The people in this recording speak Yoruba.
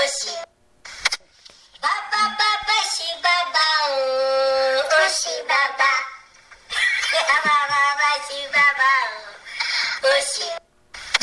òsì. Bàbá bàbá ṣì bàbá òun ó ṣì bàbá. Bàbá bàbá ṣì bàbá òun